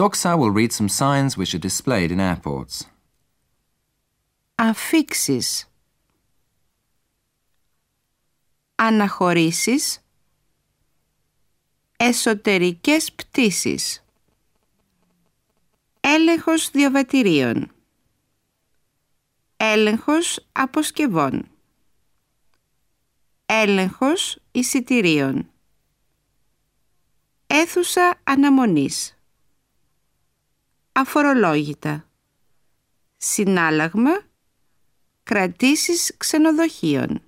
Doxa will read some signs which are displayed in airports. Αφήξεις. Αναχωρήσεις. Εσωτερικές πτήσεις. Έλεγχος διαβατηρίων. Έλεγχος αποσκευών. Έλεγχος εισιτηρίων. Έθουσα αναμονής. Αφορολόγητα. Συνάλλαγμα. Κρατήσεις ξενοδοχείων.